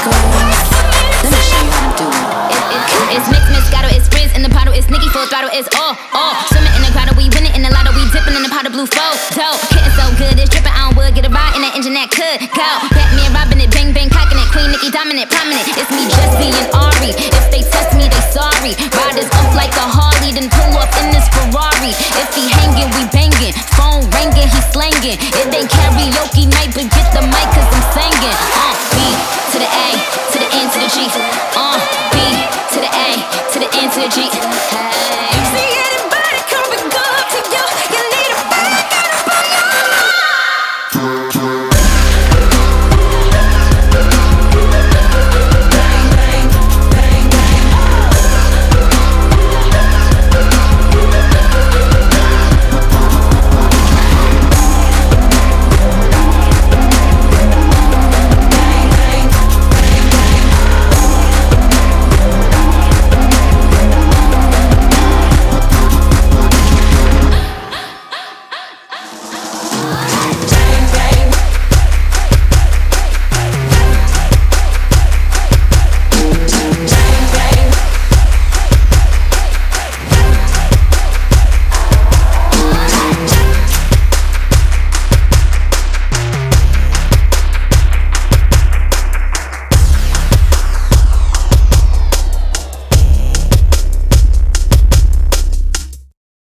Let me show you do it's it's in the it's full throttle, it's all, all. Swimming in the we win it in the lotto, we dipping in the pot of blue. Dope, hitting so good, it's dripping. Get a ride in engine that could go. Batman robbing it, bang bang cocking it, Queen dominant, prominent. It's me, and Ari. If they test me, they sorry. Riders up like a Harley, then pull in this Ferrari. If he hanging, we banging. Phone ringing, he slanging. It ain't karaoke night, but. N